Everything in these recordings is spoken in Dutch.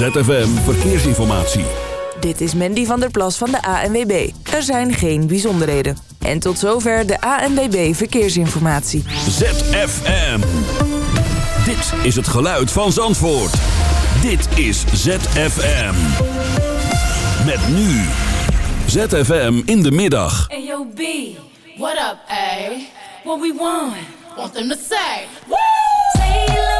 ZFM Verkeersinformatie. Dit is Mandy van der Plas van de ANWB. Er zijn geen bijzonderheden. En tot zover de ANWB Verkeersinformatie. ZFM. Dit is het geluid van Zandvoort. Dit is ZFM. Met nu. ZFM in de middag. Hey yo B, what up A? What we want? Want them to say, Woo!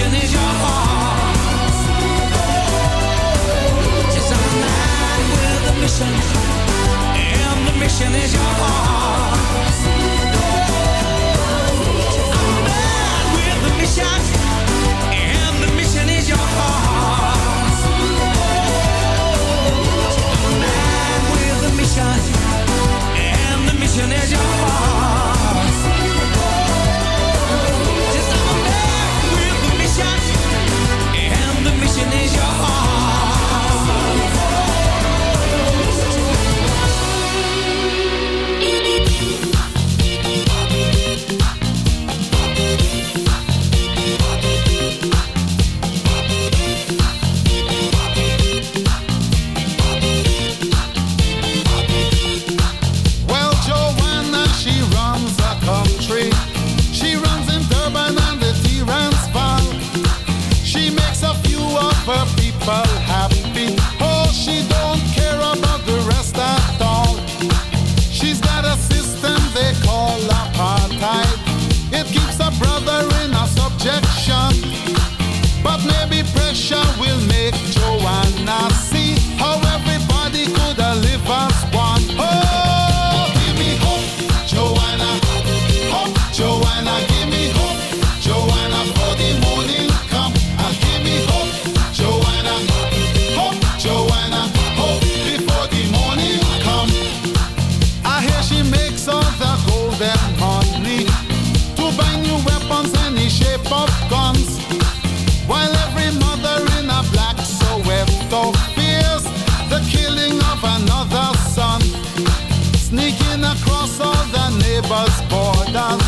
question with a mission, and the mission is your heart. I'm with a mission. was born.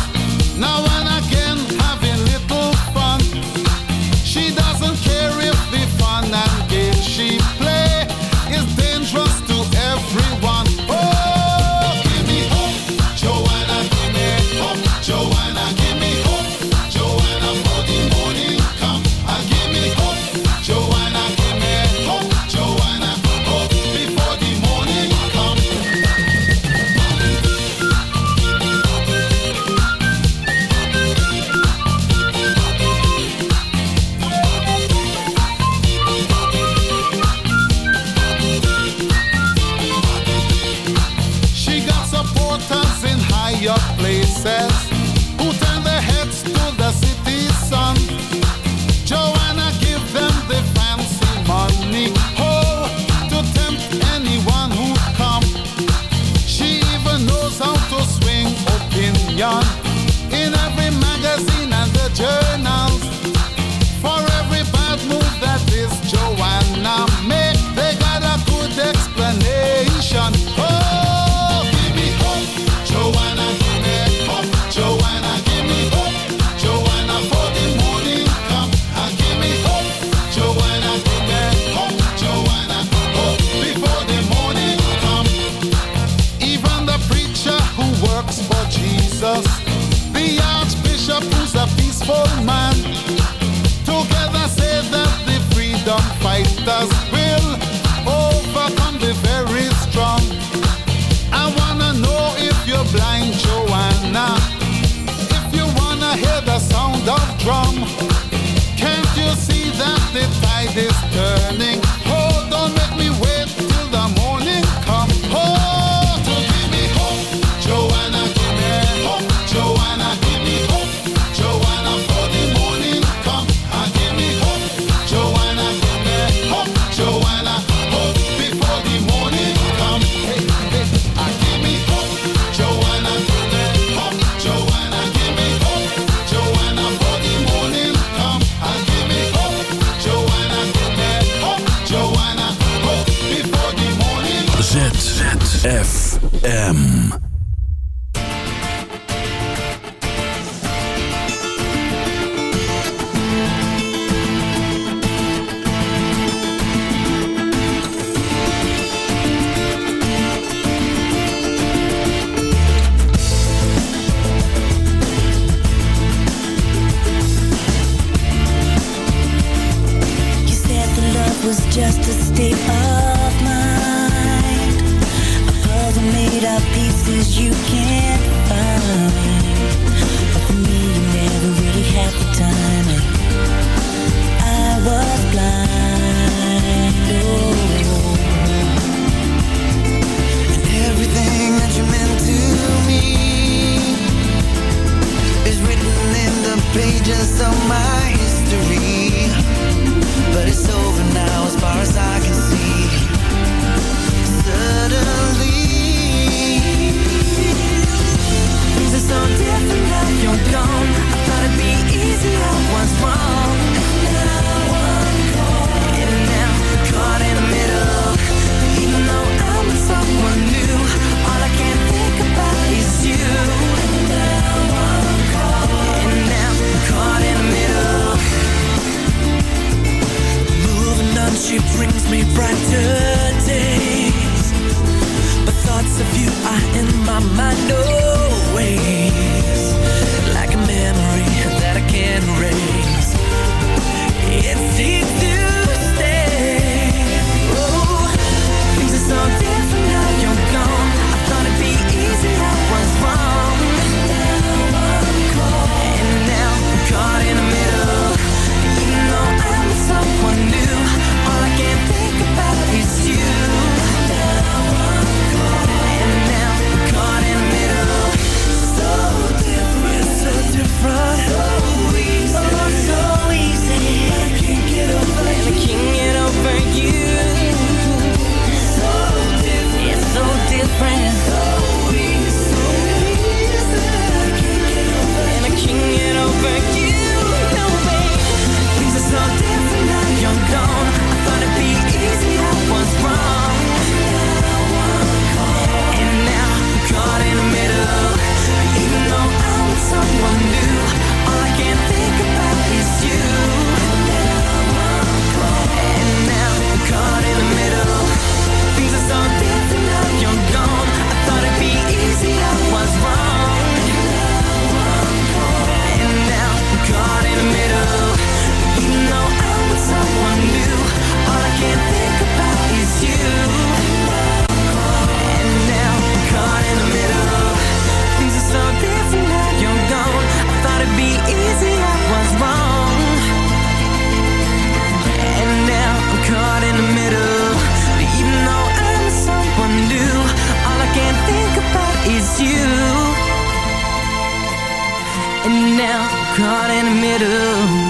caught in the middle.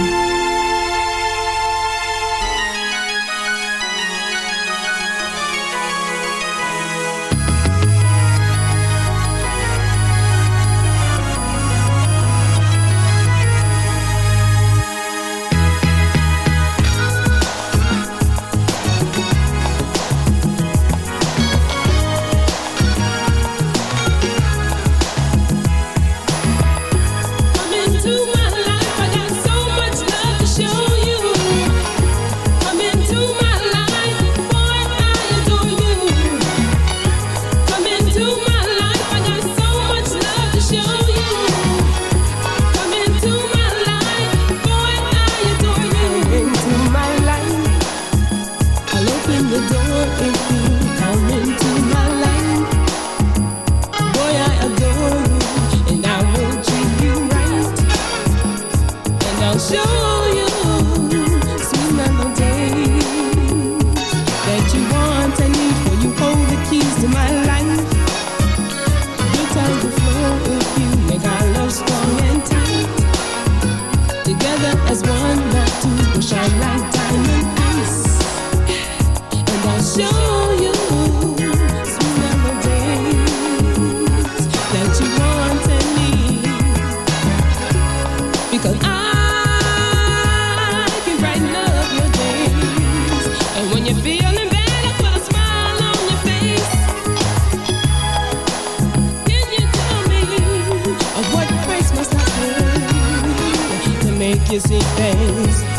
Make you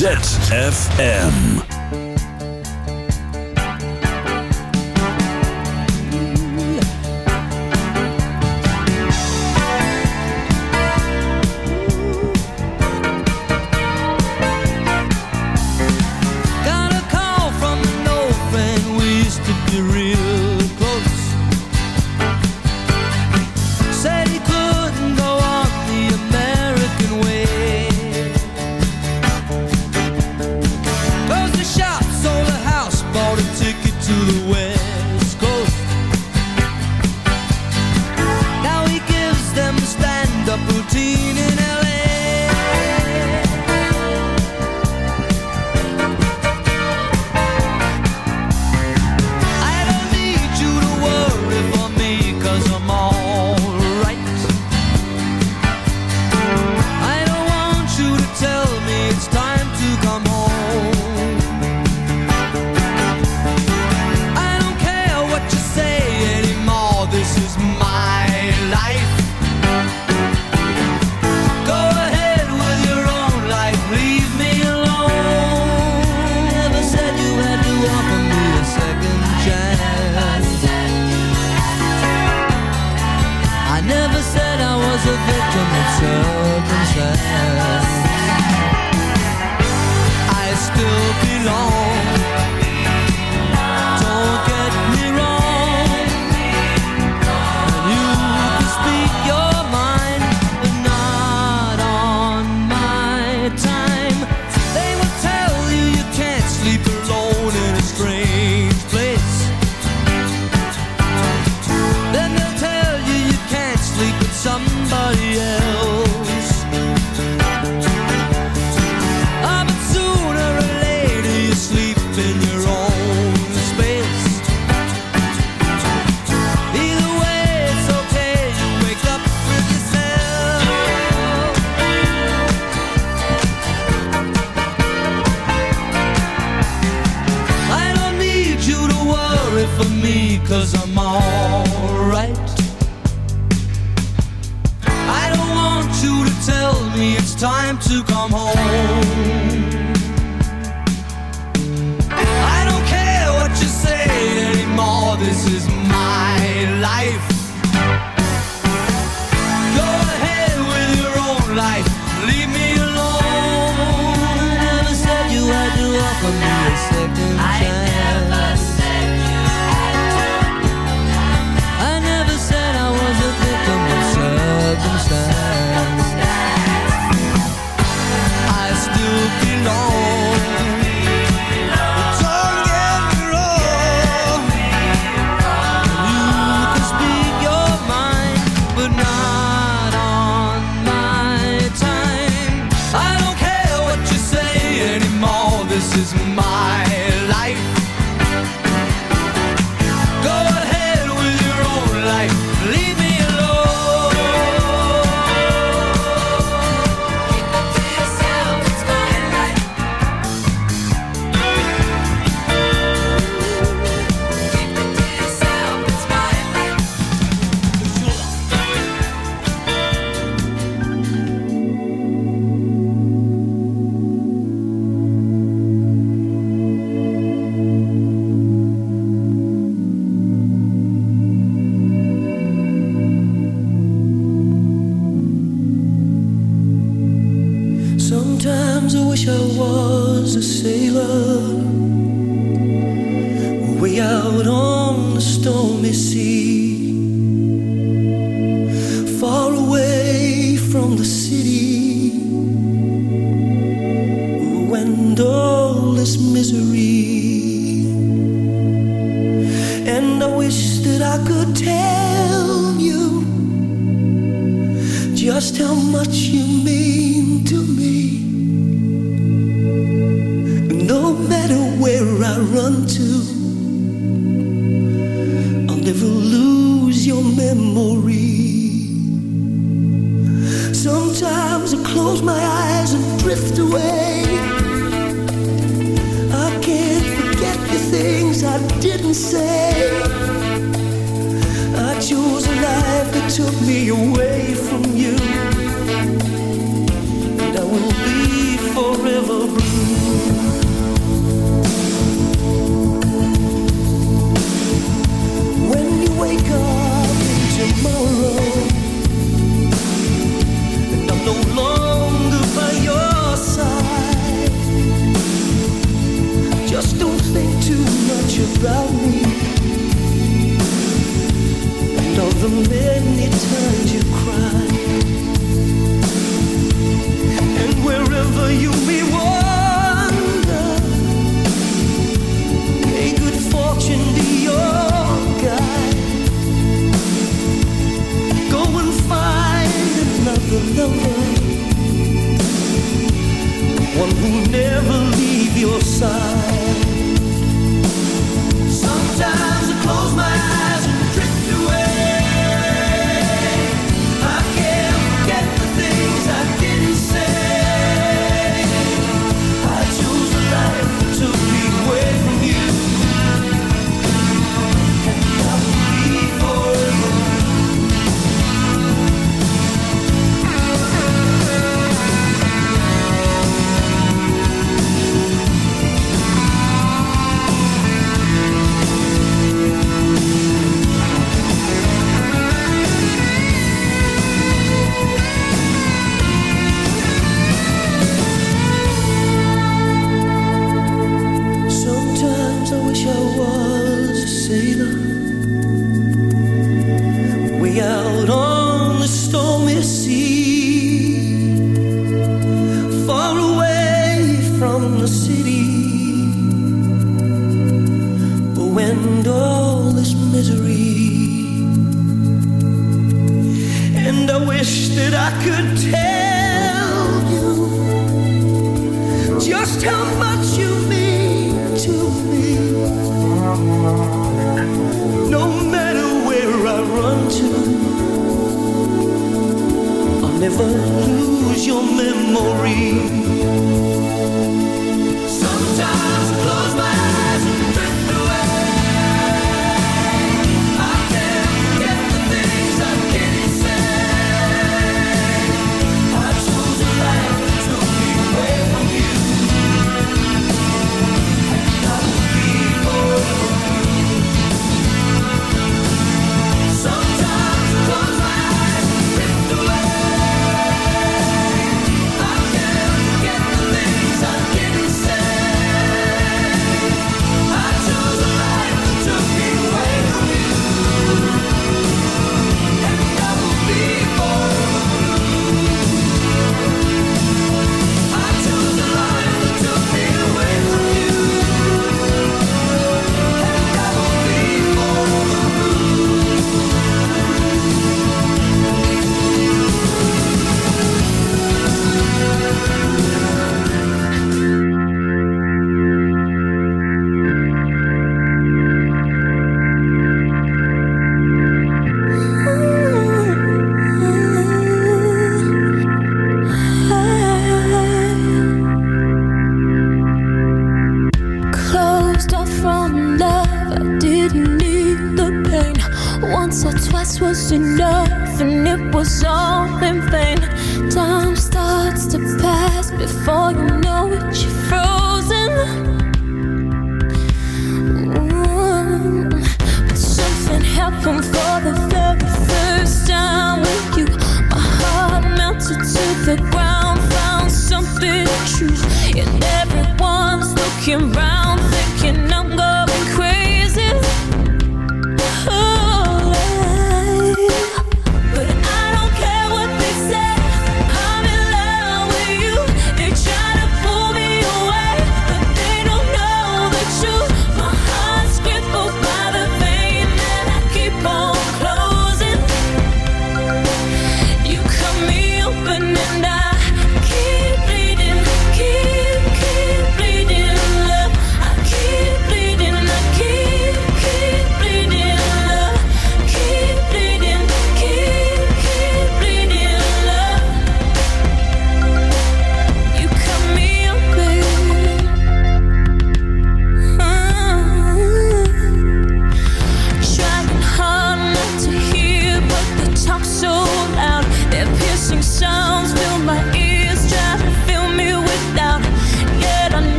ZFM.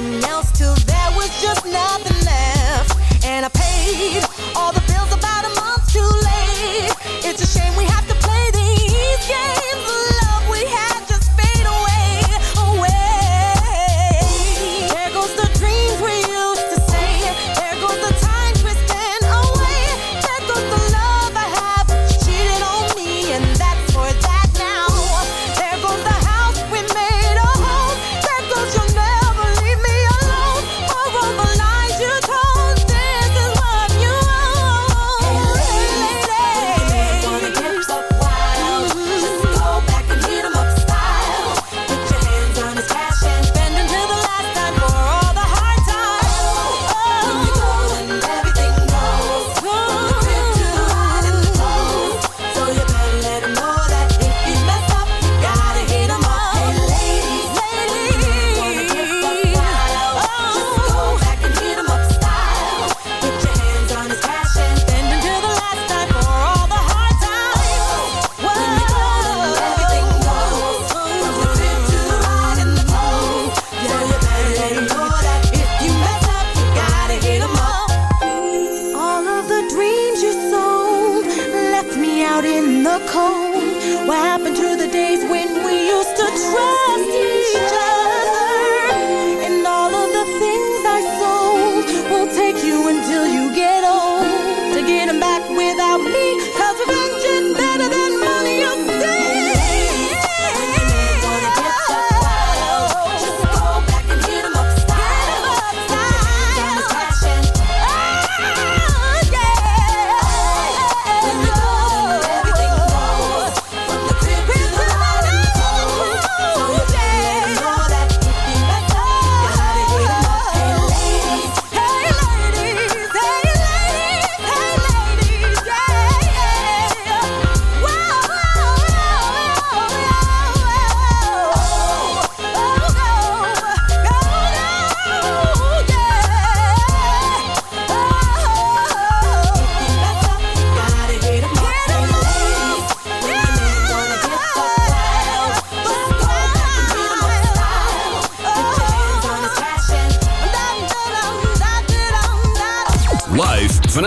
nothing else to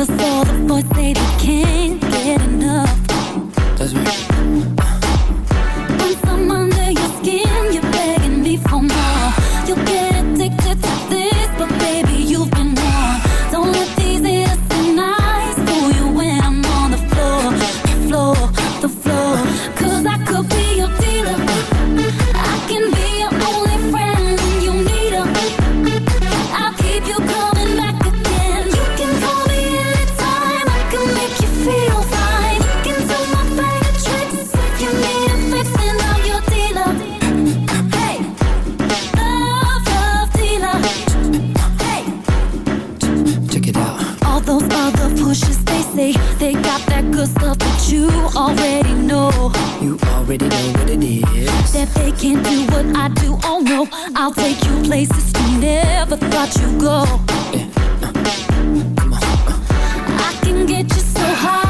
never saw the voice, they can't get enough. That's right. already know what it is. That they can't do what I do, oh no. I'll take you places you never thought you'd go. Yeah, uh, uh, come on, uh. I can get you so high.